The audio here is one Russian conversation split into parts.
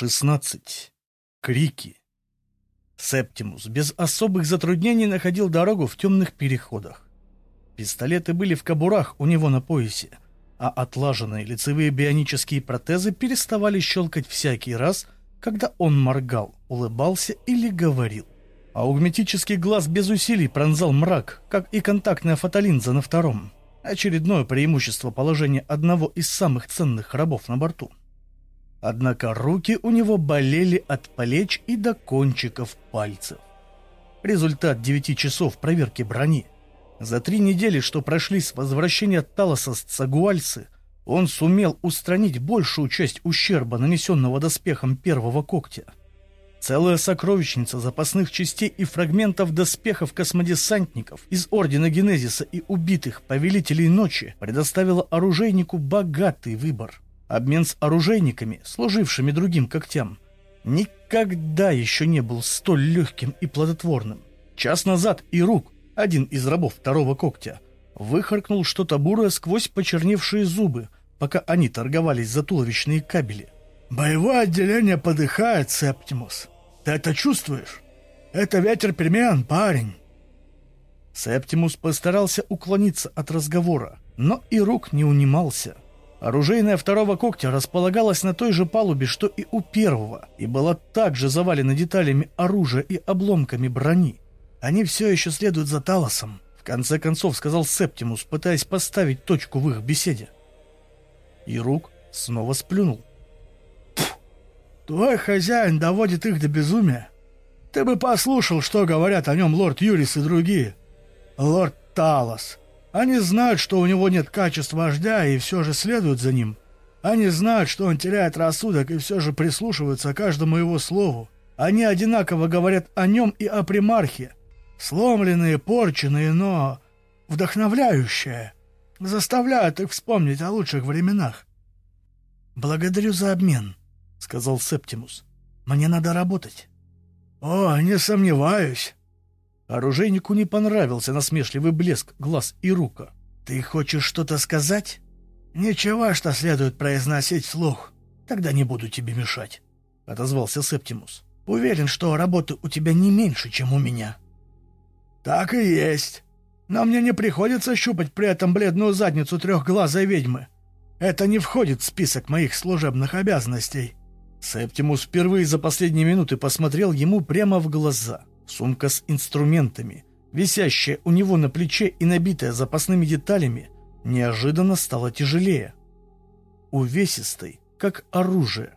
16. Крики. Септимус без особых затруднений находил дорогу в темных переходах. Пистолеты были в кобурах у него на поясе, а отлаженные лицевые бионические протезы переставали щелкать всякий раз, когда он моргал, улыбался или говорил. Аугметический глаз без усилий пронзал мрак, как и контактная фотолинза на втором. Очередное преимущество положения одного из самых ценных рабов на борту. Однако руки у него болели от плеч и до кончиков пальцев. Результат девяти часов проверки брони. За три недели, что прошли с возвращения Талоса с Цагуальцы, он сумел устранить большую часть ущерба, нанесенного доспехом первого когтя. Целая сокровищница запасных частей и фрагментов доспехов космодесантников из Ордена Генезиса и убитых Повелителей Ночи предоставила оружейнику богатый выбор – Обмен с оружейниками, служившими другим когтям, никогда еще не был столь легким и плодотворным. Час назад Ирук, один из рабов второго когтя, выхаркнул что-то бурое сквозь почерневшие зубы, пока они торговались за туловищные кабели. «Боевое отделение подыхает, Септимус. Ты это чувствуешь? Это ветер перемен, парень!» Септимус постарался уклониться от разговора, но Ирук не унимался – Оружейная второго когтя располагалась на той же палубе, что и у первого, и была также завалена деталями оружия и обломками брони. Они все еще следуют за Талосом, в конце концов сказал Септимус, пытаясь поставить точку в их беседе. И Рук снова сплюнул. «Твой хозяин доводит их до безумия. Ты бы послушал, что говорят о нем лорд Юрис и другие. Лорд Талос, они знают, что у него нет качеств вождя и все же следуют за ним. Они знают, что он теряет рассудок и все же прислушиваются к каждому его слову. Они одинаково говорят о нем и о примархе. Сломленные, порченные, но вдохновляющие. Заставляют их вспомнить о лучших временах. «Благодарю за обмен», — сказал Септимус. «Мне надо работать». «О, не сомневаюсь. Оружейнику не понравился насмешливый блеск глаз и рука. «Ты хочешь что-то сказать?» «Ничего, что следует произносить вслух. Тогда не буду тебе мешать», — отозвался Септимус. «Уверен, что работы у тебя не меньше, чем у меня». «Так и есть. Но мне не приходится щупать при этом бледную задницу трехглазой ведьмы. Это не входит в список моих служебных обязанностей». Септимус впервые за последние минуты посмотрел ему прямо в глаза — Сумка с инструментами, висящая у него на плече и набитая запасными деталями, неожиданно стала тяжелее. Увесистой, как оружие.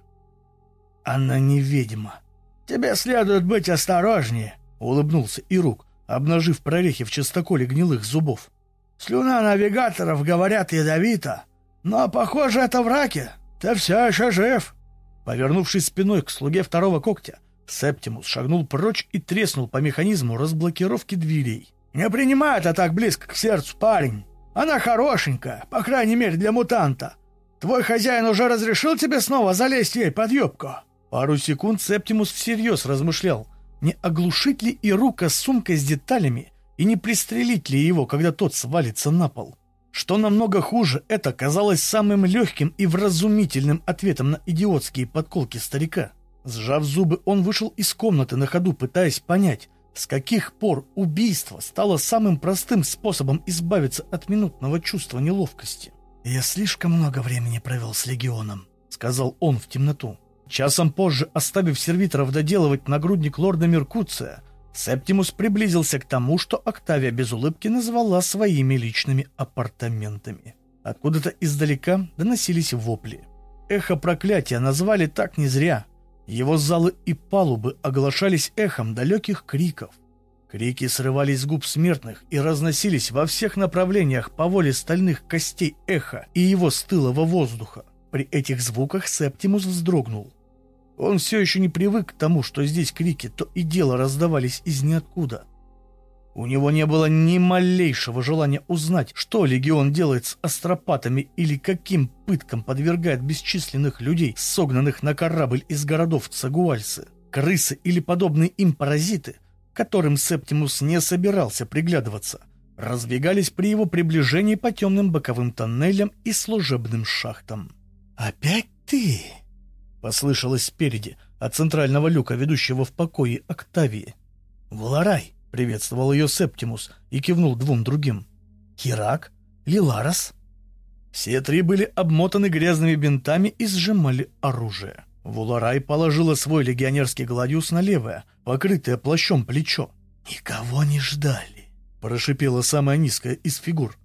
«Она не ведьма. Тебе следует быть осторожнее», — улыбнулся Ирук, обнажив прорехи в чистоколе гнилых зубов. «Слюна навигаторов, говорят, ядовита. Но, похоже, это враки. Ты все еще жив». Повернувшись спиной к слуге второго когтя, Септимус шагнул прочь и треснул по механизму разблокировки дверей. «Не принимай это так близко к сердцу, парень! Она хорошенькая, по крайней мере для мутанта. Твой хозяин уже разрешил тебе снова залезть ей под юбку?» Пару секунд Септимус всерьез размышлял, не оглушить ли и рука с сумкой с деталями, и не пристрелить ли его, когда тот свалится на пол. Что намного хуже, это казалось самым легким и вразумительным ответом на идиотские подколки старика. Сжав зубы, он вышел из комнаты на ходу, пытаясь понять, с каких пор убийство стало самым простым способом избавиться от минутного чувства неловкости. «Я слишком много времени провел с Легионом», — сказал он в темноту. Часом позже, оставив сервиторов доделывать нагрудник лорда Меркуция, Септимус приблизился к тому, что Октавия без улыбки назвала своими личными апартаментами. Откуда-то издалека доносились вопли. Эхо проклятия назвали так не зря — его залы и палубы оглашались эхом далеких криков. Крики срывались с губ смертных и разносились во всех направлениях по воле стальных костей эха и его стылого воздуха. При этих звуках Септимус вздрогнул. Он все еще не привык к тому, что здесь крики то и дело раздавались из ниоткуда. У него не было ни малейшего желания узнать, что легион делает с астропатами или каким пыткам подвергает бесчисленных людей, согнанных на корабль из городов Цагуальсы, крысы или подобные им паразиты, которым Септимус не собирался приглядываться, разбегались при его приближении по темным боковым тоннелям и служебным шахтам. «Опять ты?» Послышалось спереди, от центрального люка, ведущего в покое Октавии. «Валарай!» — приветствовал ее Септимус и кивнул двум другим. «Хирак? Лиларас?» Все три были обмотаны грязными бинтами и сжимали оружие. Вуларай положила свой легионерский гладиус на левое, покрытое плащом плечо. «Никого не ждали», — прошипела самая низкая из фигур.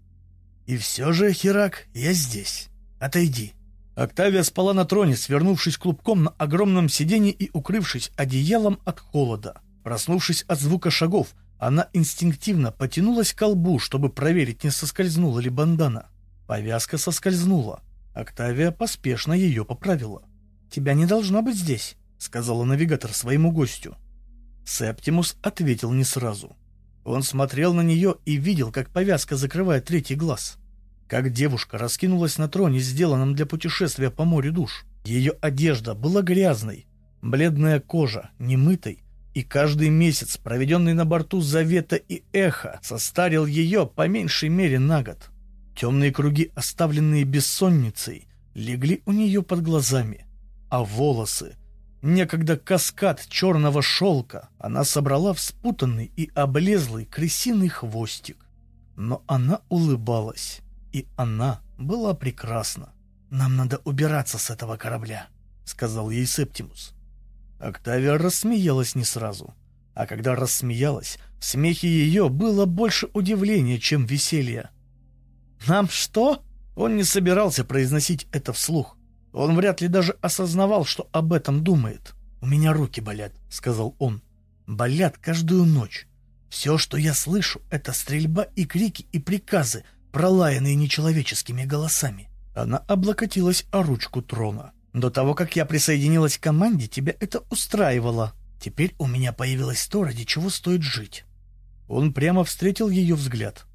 «И все же, Херак, я здесь. Отойди». Октавия спала на троне, свернувшись клубком на огромном сиденье и укрывшись одеялом от холода. Проснувшись от звука шагов, она инстинктивно потянулась к колбу, чтобы проверить, не соскользнула ли бандана. Повязка соскользнула. Октавия поспешно ее поправила. «Тебя не должно быть здесь», — сказала навигатор своему гостю. Септимус ответил не сразу. Он смотрел на нее и видел, как повязка закрывает третий глаз. Как девушка раскинулась на троне, сделанном для путешествия по морю душ. Ее одежда была грязной, бледная кожа, немытой, и каждый месяц, проведенный на борту Завета и Эхо, состарил ее по меньшей мере на год. Темные круги, оставленные бессонницей, легли у нее под глазами, а волосы, некогда каскад черного шелка, она собрала в спутанный и облезлый крысиный хвостик. Но она улыбалась, и она была прекрасна. «Нам надо убираться с этого корабля», — сказал ей Септимус. Октавия рассмеялась не сразу, а когда рассмеялась, в смехе ее было больше удивления, чем веселья. «Нам что?» Он не собирался произносить это вслух. Он вряд ли даже осознавал, что об этом думает. «У меня руки болят», — сказал он. «Болят каждую ночь. Все, что я слышу, это стрельба и крики и приказы, пролаянные нечеловеческими голосами». Она облокотилась о ручку трона. «До того, как я присоединилась к команде, тебя это устраивало. Теперь у меня появилось то, ради чего стоит жить». Он прямо встретил ее взгляд.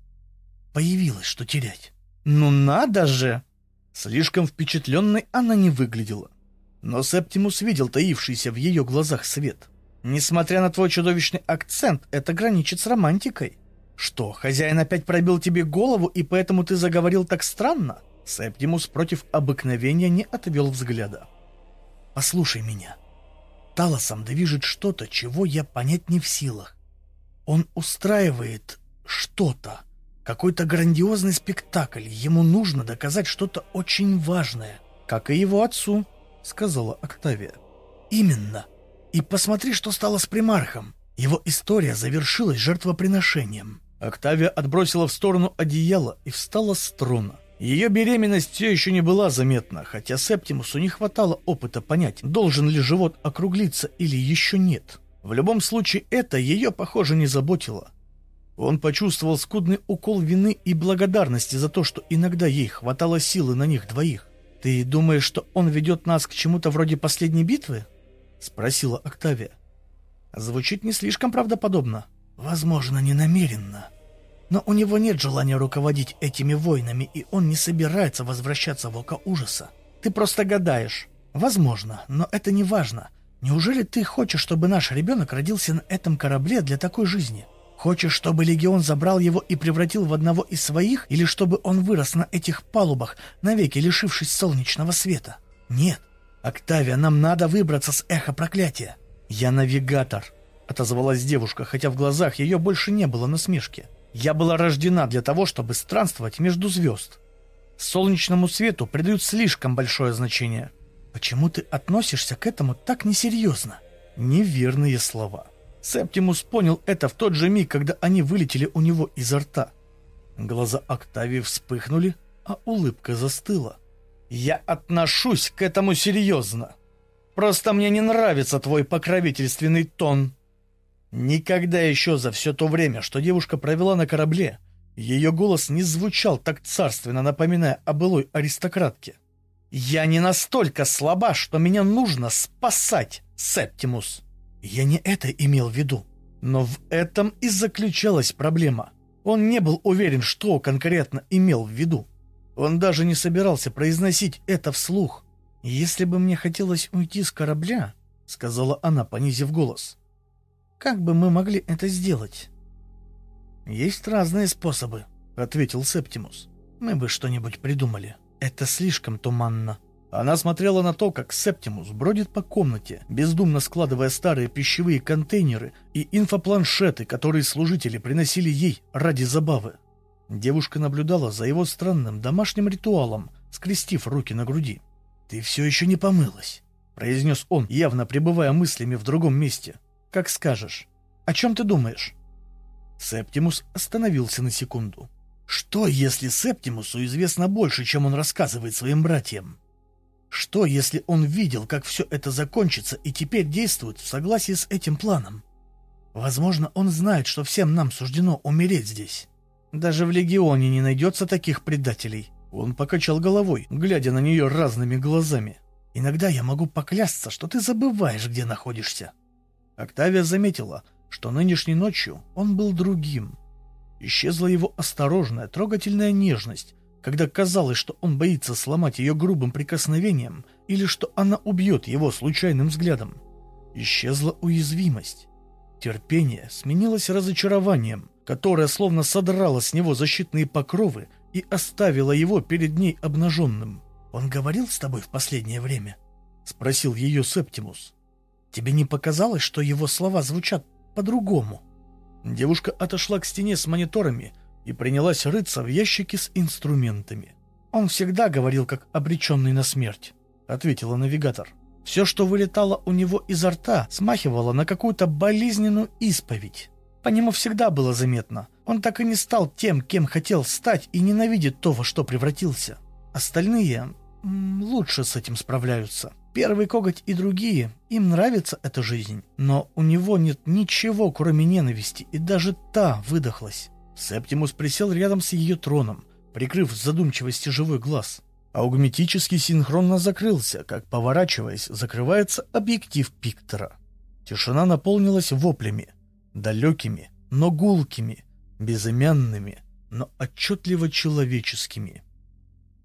Появилось, что терять. Ну надо же! Слишком впечатленной она не выглядела. Но Септимус видел таившийся в ее глазах свет. Несмотря на твой чудовищный акцент, это граничит с романтикой. Что, хозяин опять пробил тебе голову, и поэтому ты заговорил так странно? Септимус против обыкновения не отвел взгляда. Послушай меня. Талосом движет что-то, чего я понять не в силах. Он устраивает что-то. Какой-то грандиозный спектакль. Ему нужно доказать что-то очень важное. Как и его отцу, сказала Октавия. Именно. И посмотри, что стало с примархом. Его история завершилась жертвоприношением. Октавия отбросила в сторону одеяло и встала с трона. Ее беременность все еще не была заметна, хотя Септимусу не хватало опыта понять, должен ли живот округлиться или еще нет. В любом случае это ее, похоже, не заботило. Он почувствовал скудный укол вины и благодарности за то, что иногда ей хватало силы на них двоих. «Ты думаешь, что он ведет нас к чему-то вроде последней битвы?» — спросила Октавия. Звучит не слишком правдоподобно. Возможно, не намеренно. Но у него нет желания руководить этими войнами, и он не собирается возвращаться в Око Ужаса. Ты просто гадаешь. Возможно, но это не важно. Неужели ты хочешь, чтобы наш ребенок родился на этом корабле для такой жизни? Хочешь, чтобы легион забрал его и превратил в одного из своих, или чтобы он вырос на этих палубах, навеки лишившись солнечного света? Нет. Октавия, нам надо выбраться с эхо проклятия. Я навигатор, отозвалась девушка, хотя в глазах ее больше не было насмешки. Я была рождена для того, чтобы странствовать между звезд. Солнечному свету придают слишком большое значение. Почему ты относишься к этому так несерьезно? Неверные слова. Септимус понял это в тот же миг, когда они вылетели у него изо рта. Глаза Октавии вспыхнули, а улыбка застыла. «Я отношусь к этому серьезно. Просто мне не нравится твой покровительственный тон». Никогда еще за все то время, что девушка провела на корабле, ее голос не звучал так царственно, напоминая о былой аристократке. «Я не настолько слаба, что меня нужно спасать, Септимус!» Я не это имел в виду. Но в этом и заключалась проблема. Он не был уверен, что конкретно имел в виду. Он даже не собирался произносить это вслух. «Если бы мне хотелось уйти с корабля», — сказала она, понизив голос, — «как бы мы могли это сделать?» «Есть разные способы», — ответил Септимус. «Мы бы что-нибудь придумали. Это слишком туманно». Она смотрела на то, как Септимус бродит по комнате, бездумно складывая старые пищевые контейнеры и инфопланшеты, которые служители приносили ей ради забавы. Девушка наблюдала за его странным домашним ритуалом, скрестив руки на груди. «Ты все еще не помылась», — произнес он, явно пребывая мыслями в другом месте. «Как скажешь. О чем ты думаешь?» Септимус остановился на секунду. «Что, если Септимусу известно больше, чем он рассказывает своим братьям?» Что, если он видел, как все это закончится, и теперь действует в согласии с этим планом? Возможно, он знает, что всем нам суждено умереть здесь. Даже в Легионе не найдется таких предателей. Он покачал головой, глядя на нее разными глазами. Иногда я могу поклясться, что ты забываешь, где находишься. Октавия заметила, что нынешней ночью он был другим. Исчезла его осторожная, трогательная нежность, когда казалось, что он боится сломать ее грубым прикосновением или что она убьет его случайным взглядом. Исчезла уязвимость. Терпение сменилось разочарованием, которое словно содрало с него защитные покровы и оставило его перед ней обнаженным. «Он говорил с тобой в последнее время?» — спросил ее Септимус. «Тебе не показалось, что его слова звучат по-другому?» Девушка отошла к стене с мониторами и принялась рыться в ящике с инструментами. «Он всегда говорил, как обреченный на смерть», — ответила навигатор. «Все, что вылетало у него изо рта, смахивало на какую-то болезненную исповедь. По нему всегда было заметно. Он так и не стал тем, кем хотел стать, и ненавидит то, во что превратился. Остальные лучше с этим справляются. Первый коготь и другие, им нравится эта жизнь, но у него нет ничего, кроме ненависти, и даже та выдохлась. Септимус присел рядом с ее троном, прикрыв в задумчивости живой глаз. Аугметически синхронно закрылся, как, поворачиваясь, закрывается объектив Пиктора. Тишина наполнилась воплями, далекими, но гулкими, безымянными, но отчетливо человеческими.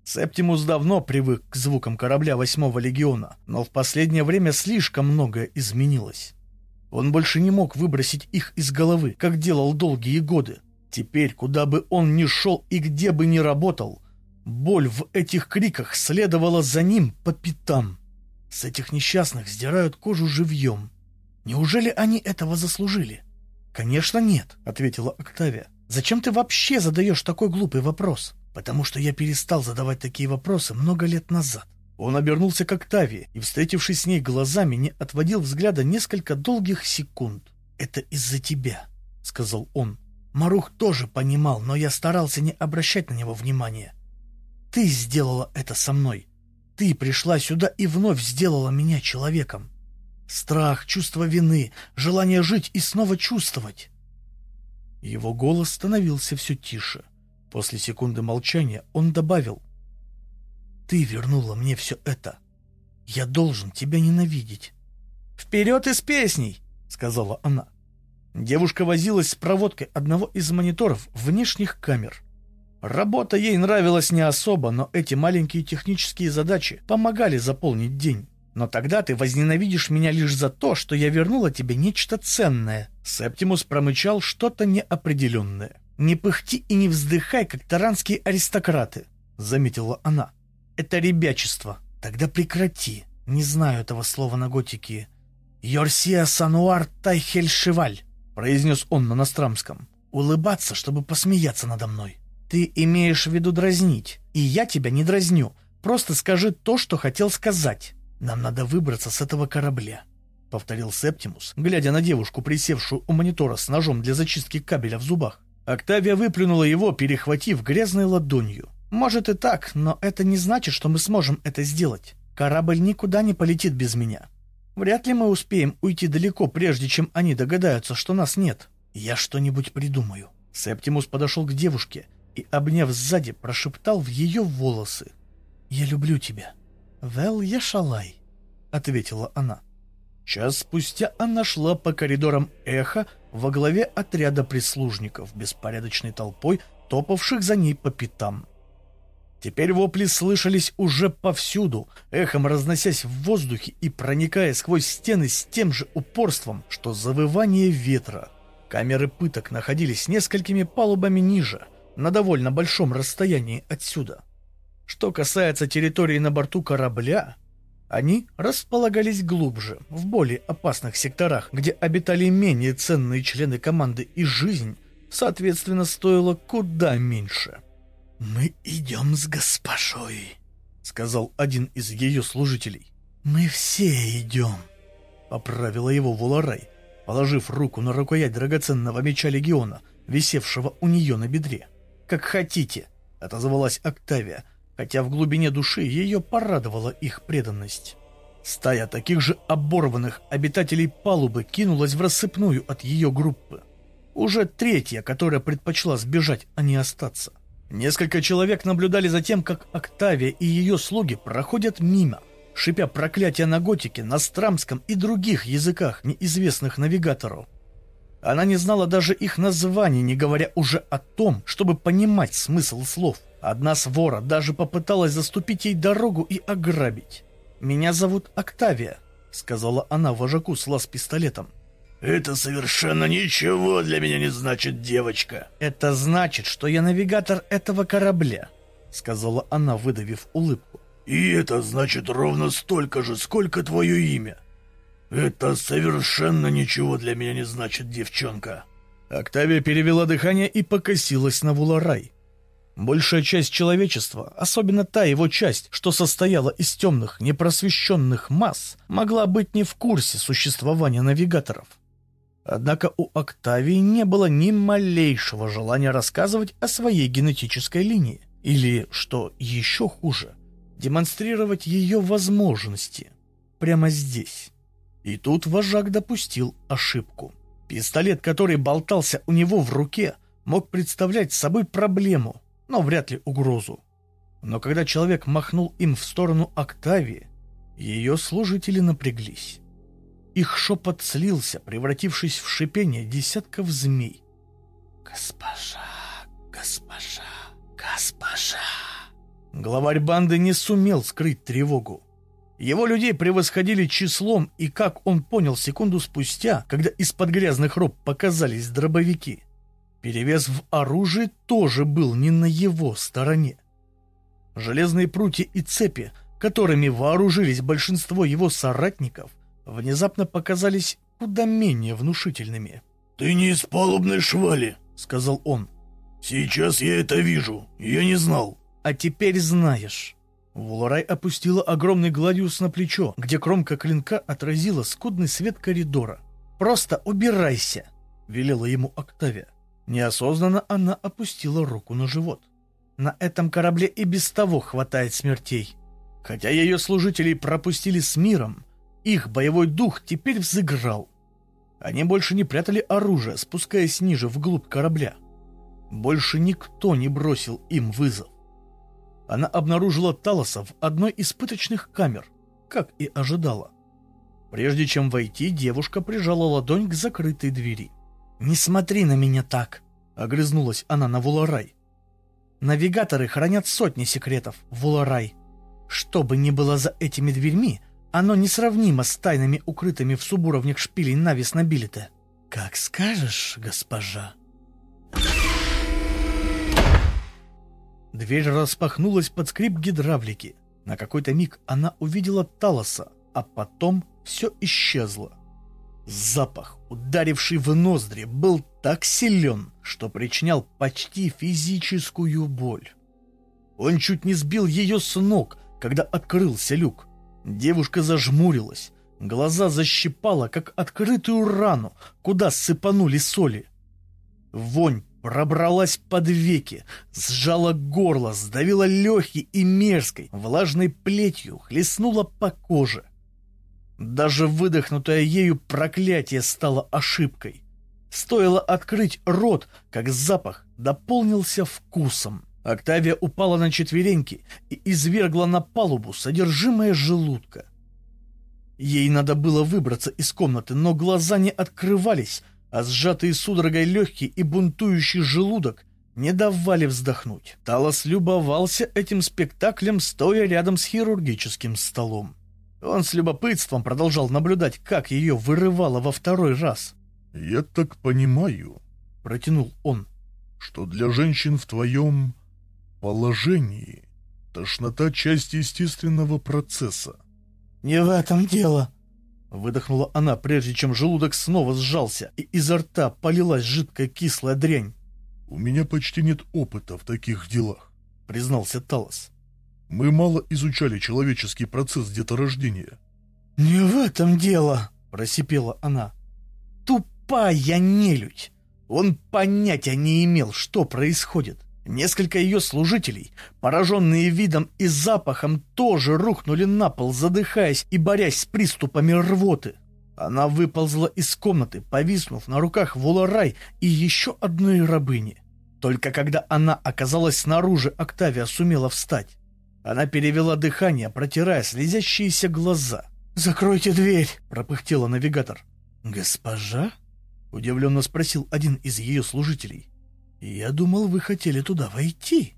Септимус давно привык к звукам корабля восьмого легиона, но в последнее время слишком многое изменилось. Он больше не мог выбросить их из головы, как делал долгие годы, Теперь, куда бы он ни шел и где бы ни работал, боль в этих криках следовала за ним по пятам. С этих несчастных сдирают кожу живьем. Неужели они этого заслужили? «Конечно нет», — ответила Октавия. «Зачем ты вообще задаешь такой глупый вопрос?» «Потому что я перестал задавать такие вопросы много лет назад». Он обернулся к Октавии и, встретившись с ней глазами, не отводил взгляда несколько долгих секунд. «Это из-за тебя», — сказал он. Марух тоже понимал, но я старался не обращать на него внимания. Ты сделала это со мной. Ты пришла сюда и вновь сделала меня человеком. Страх, чувство вины, желание жить и снова чувствовать. Его голос становился все тише. После секунды молчания он добавил. «Ты вернула мне все это. Я должен тебя ненавидеть». «Вперед из песней!» — сказала она. Девушка возилась с проводкой одного из мониторов внешних камер. Работа ей нравилась не особо, но эти маленькие технические задачи помогали заполнить день. Но тогда ты возненавидишь меня лишь за то, что я вернула тебе нечто ценное. Септимус промычал что-то неопределенное. Не пыхти и не вздыхай, как таранские аристократы, заметила она. Это ребячество. Тогда прекрати. Не знаю этого слова на готике. Йорсия Сануар Тайхельшиваль произнес он на настрамском. «Улыбаться, чтобы посмеяться надо мной. Ты имеешь в виду дразнить, и я тебя не дразню. Просто скажи то, что хотел сказать. Нам надо выбраться с этого корабля», — повторил Септимус, глядя на девушку, присевшую у монитора с ножом для зачистки кабеля в зубах. Октавия выплюнула его, перехватив грязной ладонью. «Может и так, но это не значит, что мы сможем это сделать. Корабль никуда не полетит без меня. Вряд ли мы успеем уйти далеко, прежде чем они догадаются, что нас нет. Я что-нибудь придумаю. Септимус подошел к девушке и, обняв сзади, прошептал в ее волосы. «Я люблю тебя». «Вел, я шалай», — ответила она. Час спустя она шла по коридорам эхо во главе отряда прислужников, беспорядочной толпой, топавших за ней по пятам. Теперь вопли слышались уже повсюду, эхом разносясь в воздухе и проникая сквозь стены с тем же упорством, что завывание ветра. Камеры пыток находились несколькими палубами ниже, на довольно большом расстоянии отсюда. Что касается территории на борту корабля, они располагались глубже, в более опасных секторах, где обитали менее ценные члены команды, и жизнь, соответственно, стоила куда меньше. «Мы идем с госпожой», — сказал один из ее служителей. «Мы все идем», — поправила его Воларай, положив руку на рукоять драгоценного меча Легиона, висевшего у нее на бедре. «Как хотите», — отозвалась Октавия, хотя в глубине души ее порадовала их преданность. Стая таких же оборванных обитателей палубы кинулась в рассыпную от ее группы. Уже третья, которая предпочла сбежать, а не остаться. Несколько человек наблюдали за тем, как Октавия и ее слуги проходят мимо, шипя проклятия на готике, на страмском и других языках, неизвестных навигатору. Она не знала даже их названий, не говоря уже о том, чтобы понимать смысл слов. Одна свора даже попыталась заступить ей дорогу и ограбить. «Меня зовут Октавия», — сказала она вожаку с лаз-пистолетом. «Это совершенно ничего для меня не значит, девочка». «Это значит, что я навигатор этого корабля», — сказала она, выдавив улыбку. И это значит ровно столько же, сколько твое имя. Это совершенно ничего для меня не значит, девчонка. Октавия перевела дыхание и покосилась на Вуларай. Большая часть человечества, особенно та его часть, что состояла из темных, непросвещенных масс, могла быть не в курсе существования навигаторов. Однако у Октавии не было ни малейшего желания рассказывать о своей генетической линии. Или, что еще хуже, демонстрировать ее возможности прямо здесь. И тут вожак допустил ошибку. Пистолет, который болтался у него в руке, мог представлять собой проблему, но вряд ли угрозу. Но когда человек махнул им в сторону Октавии, ее служители напряглись. Их шепот слился, превратившись в шипение десятков змей. «Госпожа, госпожа, госпожа!» Главарь банды не сумел скрыть тревогу. Его людей превосходили числом, и, как он понял секунду спустя, когда из-под грязных роб показались дробовики, перевес в оружии тоже был не на его стороне. Железные прутья и цепи, которыми вооружились большинство его соратников, внезапно показались куда менее внушительными. «Ты не из палубной швали», — сказал он. «Сейчас я это вижу. Я не знал». А теперь знаешь. Вуларай опустила огромный гладиус на плечо, где кромка клинка отразила скудный свет коридора. «Просто убирайся!» — велела ему Октавия. Неосознанно она опустила руку на живот. На этом корабле и без того хватает смертей. Хотя ее служителей пропустили с миром, их боевой дух теперь взыграл. Они больше не прятали оружие, спускаясь ниже вглубь корабля. Больше никто не бросил им вызов она обнаружила Талоса в одной из пыточных камер, как и ожидала. Прежде чем войти, девушка прижала ладонь к закрытой двери. «Не смотри на меня так!» — огрызнулась она на Вуларай. «Навигаторы хранят сотни секретов, Вуларай. Что бы ни было за этими дверьми, оно несравнимо с тайнами, укрытыми в субуровнях шпилей Навис Набилите». «Как скажешь, госпожа». Дверь распахнулась под скрип гидравлики. На какой-то миг она увидела Талоса, а потом все исчезло. Запах, ударивший в ноздри, был так силен, что причинял почти физическую боль. Он чуть не сбил ее с ног, когда открылся люк. Девушка зажмурилась, глаза защипала, как открытую рану, куда сыпанули соли. Вонь пробралась под веки, сжала горло, сдавила легкий и мерзкой, влажной плетью хлестнула по коже. Даже выдохнутое ею проклятие стало ошибкой. Стоило открыть рот, как запах дополнился вкусом. Октавия упала на четвереньки и извергла на палубу содержимое желудка. Ей надо было выбраться из комнаты, но глаза не открывались, а сжатые судорогой легкие и бунтующий желудок не давали вздохнуть. Талос любовался этим спектаклем, стоя рядом с хирургическим столом. Он с любопытством продолжал наблюдать, как ее вырывало во второй раз. «Я так понимаю», — протянул он, — «что для женщин в твоем положении Тошнота — часть естественного процесса. «Не в этом дело», — выдохнула она, прежде чем желудок снова сжался, и изо рта полилась жидкая кислая дрянь. «У меня почти нет опыта в таких делах», — признался Талос. «Мы мало изучали человеческий процесс деторождения». «Не в этом дело», — просипела она. «Тупая нелюдь! Он понятия не имел, что происходит. Несколько ее служителей, пораженные видом и запахом, тоже рухнули на пол, задыхаясь и борясь с приступами рвоты. Она выползла из комнаты, повиснув на руках Волорай и еще одной рабыни. Только когда она оказалась снаружи, Октавия сумела встать. Она перевела дыхание, протирая слезящиеся глаза. «Закройте дверь!» — пропыхтела навигатор. «Госпожа?» — удивленно спросил один из ее служителей. «Я думал, вы хотели туда войти».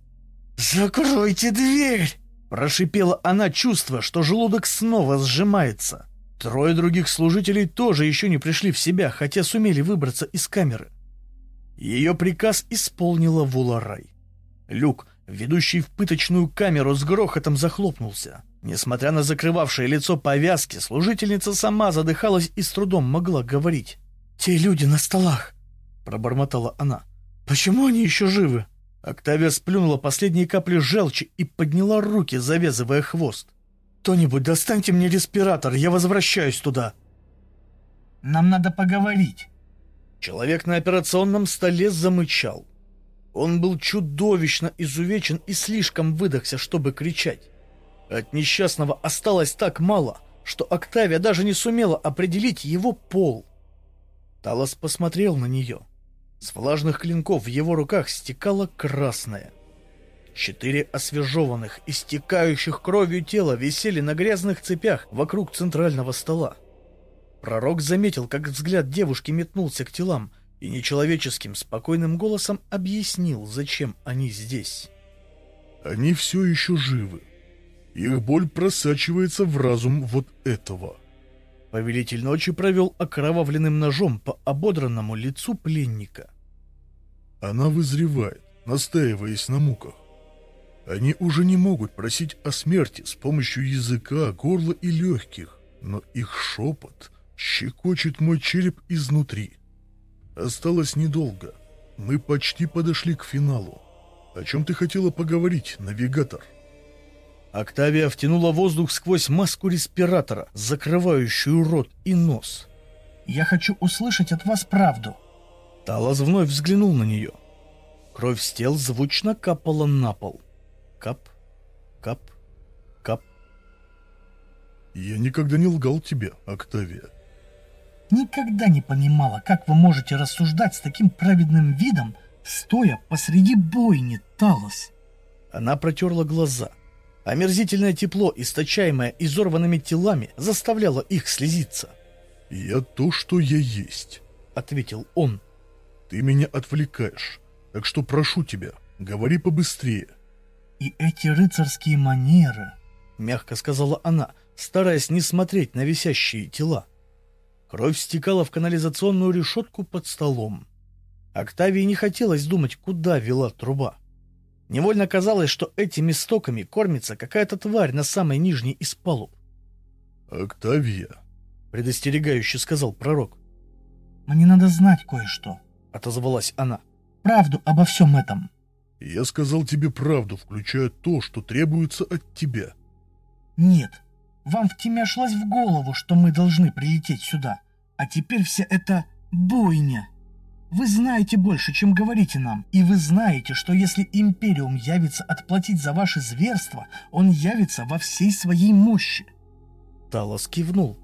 «Закройте дверь!» — прошипела она, чувствуя, что желудок снова сжимается. Трое других служителей тоже еще не пришли в себя, хотя сумели выбраться из камеры. Ее приказ исполнила Вуларай. Люк, ведущий в пыточную камеру, с грохотом захлопнулся. Несмотря на закрывавшее лицо повязки, служительница сама задыхалась и с трудом могла говорить. «Те люди на столах!» — пробормотала она. «Почему они еще живы?» Октавия сплюнула последние капли желчи и подняла руки, завязывая хвост. «Кто-нибудь, достаньте мне респиратор, я возвращаюсь туда!» «Нам надо поговорить!» Человек на операционном столе замычал. Он был чудовищно изувечен и слишком выдохся, чтобы кричать. От несчастного осталось так мало, что Октавия даже не сумела определить его пол. Талос посмотрел на нее. С влажных клинков в его руках стекало красное. Четыре освежеванных, истекающих кровью тела висели на грязных цепях вокруг центрального стола. Пророк заметил, как взгляд девушки метнулся к телам, и нечеловеческим спокойным голосом объяснил, зачем они здесь. «Они все еще живы. Их боль просачивается в разум вот этого». Повелитель ночи провел окровавленным ножом по ободранному лицу пленника. Она вызревает, настаиваясь на муках. Они уже не могут просить о смерти с помощью языка, горла и легких, но их шепот щекочет мой череп изнутри. Осталось недолго. Мы почти подошли к финалу. О чем ты хотела поговорить, навигатор?» Октавия втянула воздух сквозь маску респиратора, закрывающую рот и нос. «Я хочу услышать от вас правду». Талас вновь взглянул на нее. Кровь с тел звучно капала на пол. Кап, кап, кап. «Я никогда не лгал тебе, Октавия». «Никогда не понимала, как вы можете рассуждать с таким праведным видом, стоя посреди бойни, Талос». Она протерла глаза. Омерзительное тепло, источаемое изорванными телами, заставляло их слезиться. «Я то, что я есть», — ответил он. «Ты меня отвлекаешь, так что прошу тебя, говори побыстрее». «И эти рыцарские манеры», — мягко сказала она, стараясь не смотреть на висящие тела. Кровь стекала в канализационную решетку под столом. Октавии не хотелось думать, куда вела труба. Невольно казалось, что этими стоками кормится какая-то тварь на самой нижней из палуб. «Октавия», — предостерегающе сказал пророк. «Мне надо знать кое-что», — отозвалась она. «Правду обо всем этом». «Я сказал тебе правду, включая то, что требуется от тебя». «Нет, вам втемяшилось в голову, что мы должны прилететь сюда, а теперь вся эта бойня». Вы знаете больше, чем говорите нам, и вы знаете, что если Империум явится отплатить за ваши зверства, он явится во всей своей мощи. Талос кивнул.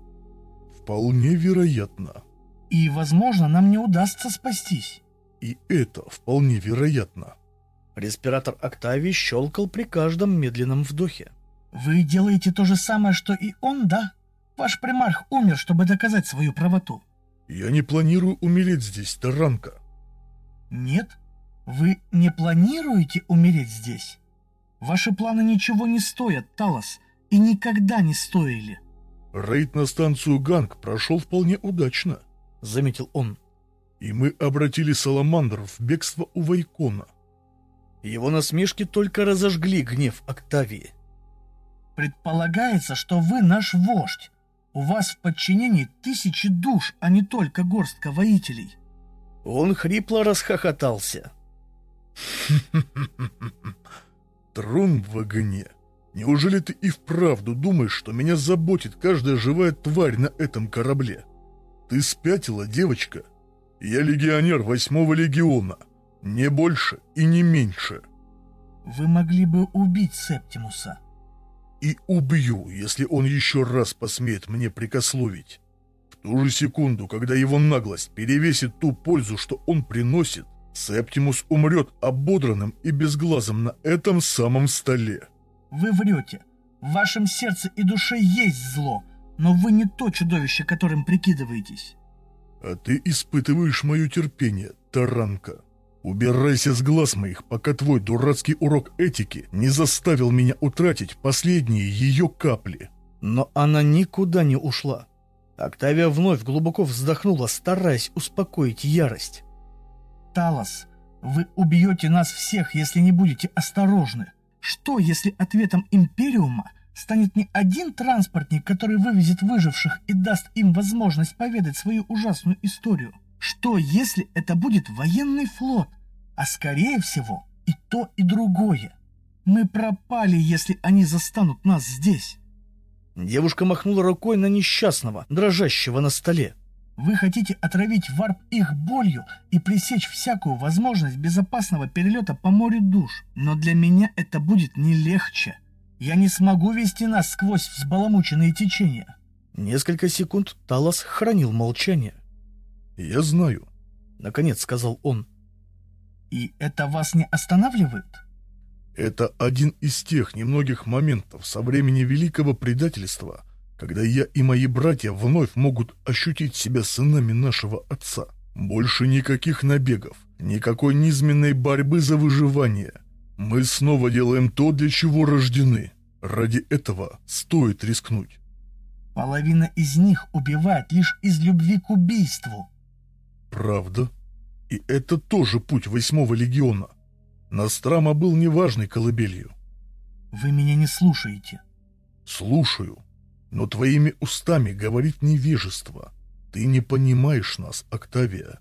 Вполне вероятно. И, возможно, нам не удастся спастись. И это вполне вероятно. Респиратор Октавии щелкал при каждом медленном вдохе. Вы делаете то же самое, что и он, да? Ваш примарх умер, чтобы доказать свою правоту. Я не планирую умереть здесь, Таранка. Нет? Вы не планируете умереть здесь? Ваши планы ничего не стоят, Талос, и никогда не стоили. Рейд на станцию Ганг прошел вполне удачно, заметил он. И мы обратили Саламандр в бегство у Вайкона. Его насмешки только разожгли гнев Октавии. «Предполагается, что вы наш вождь. У вас в подчинении тысячи душ, а не только горстка воителей». Он хрипло расхохотался. Трон в огне. Неужели ты и вправду думаешь, что меня заботит каждая живая тварь на этом корабле? Ты спятила, девочка? Я легионер восьмого легиона. Не больше и не меньше. Вы могли бы убить Септимуса. И убью, если он еще раз посмеет мне прикословить. В ту же секунду, когда его наглость перевесит ту пользу, что он приносит, Септимус умрет ободранным и безглазым на этом самом столе. Вы врете. В вашем сердце и душе есть зло, но вы не то чудовище, которым прикидываетесь. А ты испытываешь мое терпение, таранка. Убирайся с глаз моих, пока твой дурацкий урок этики не заставил меня утратить последние ее капли. Но она никуда не ушла. Октавия вновь глубоко вздохнула, стараясь успокоить ярость. «Талос, вы убьете нас всех, если не будете осторожны. Что, если ответом Империума станет не один транспортник, который вывезет выживших и даст им возможность поведать свою ужасную историю? Что, если это будет военный флот? А скорее всего и то, и другое. Мы пропали, если они застанут нас здесь. Девушка махнула рукой на несчастного, дрожащего на столе. Вы хотите отравить варп их болью и пресечь всякую возможность безопасного перелета по морю душ. Но для меня это будет не легче. Я не смогу вести нас сквозь взбаламученные течения. Несколько секунд Талос хранил молчание. «Я знаю», — наконец сказал он. «И это вас не останавливает?» «Это один из тех немногих моментов со времени великого предательства, когда я и мои братья вновь могут ощутить себя сынами нашего отца. Больше никаких набегов, никакой низменной борьбы за выживание. Мы снова делаем то, для чего рождены. Ради этого стоит рискнуть. Половина из них убивает лишь из любви к убийству. Правда? И это тоже путь восьмого легиона. Настрама был неважной колыбелью. Вы меня не слушаете. Слушаю. Но твоими устами говорит невежество. Ты не понимаешь нас, Октавия.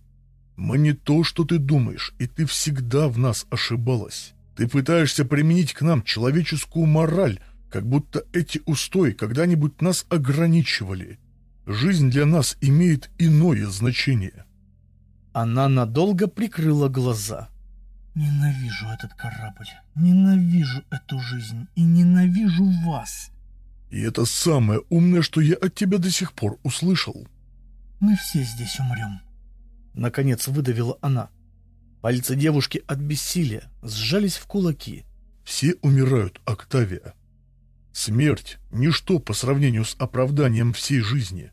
Мы не то, что ты думаешь, и ты всегда в нас ошибалась. Ты пытаешься применить к нам человеческую мораль, как будто эти устои когда-нибудь нас ограничивали. Жизнь для нас имеет иное значение. Она надолго прикрыла глаза. Ненавижу этот корабль, ненавижу эту жизнь и ненавижу вас. И это самое умное, что я от тебя до сих пор услышал. Мы все здесь умрем. Наконец выдавила она. Пальцы девушки от бессилия сжались в кулаки. Все умирают, Октавия. Смерть — ничто по сравнению с оправданием всей жизни.